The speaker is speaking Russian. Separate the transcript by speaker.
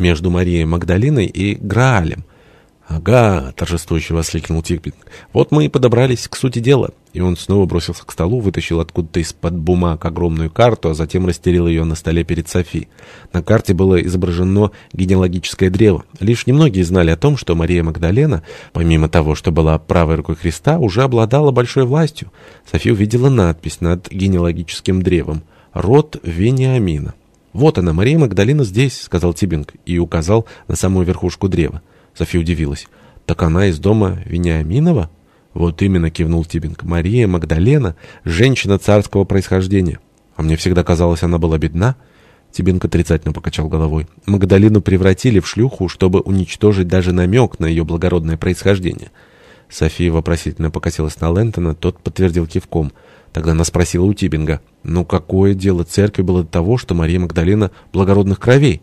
Speaker 1: между Марией Магдалиной и Граалем. «Ага», — торжествующе воскликнул Тигбин. «Вот мы и подобрались к сути дела». И он снова бросился к столу, вытащил откуда-то из-под бумаг огромную карту, а затем расстелил ее на столе перед Софи. На карте было изображено генеалогическое древо. Лишь немногие знали о том, что Мария Магдалена, помимо того, что была правой рукой Христа, уже обладала большой властью. Софи увидела надпись над генеалогическим древом «Род Вениамина». «Вот она, Мария Магдалина здесь», — сказал Тибинг и указал на самую верхушку древа. София удивилась. «Так она из дома Вениаминова?» «Вот именно», — кивнул Тибинг. «Мария Магдалена — женщина царского происхождения. А мне всегда казалось, она была бедна». Тибинг отрицательно покачал головой. Магдалину превратили в шлюху, чтобы уничтожить даже намек на ее благородное происхождение. София вопросительно покосилась на Лэнтона, тот подтвердил кивком. Тогда она спросила у Тибинга, «Ну какое дело церкви было до того, что Мария Магдалина благородных кровей?»